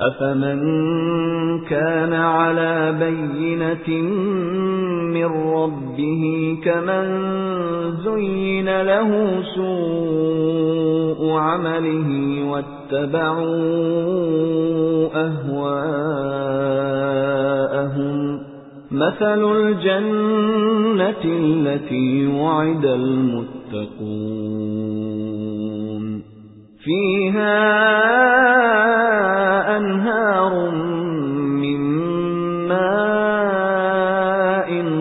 أَفَمَن كَانَ عَلَى بَيِّنَةٍ مِّن رَّبِّهِ كَمَن زُيِّنَ لَهُ سُوءُ عَمَلِهِ وَاتَّبَعُوا أَهْوَاءَهُمْ مَثَلُ الْجَنَّةِ الَّتِي وُعِدَ الْمُتَّقُونَ فِيهَا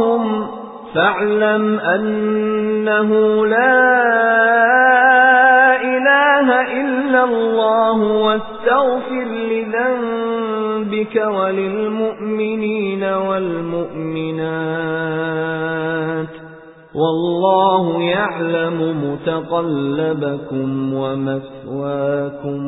ذِكْرَاهُمْ فَاعْلَمْ أَنَّهُ لَا إِلَٰهَ إِلَّا اللَّهُ وَاسْتَغْفِرْ لِذَنبِكَ وَلِلْمُؤْمِنِينَ وَالْمُؤْمِنَاتِ وَاللَّهُ يَعْلَمُ مُتَقَلَّبَكُمْ وَمَثْوَاكُمْ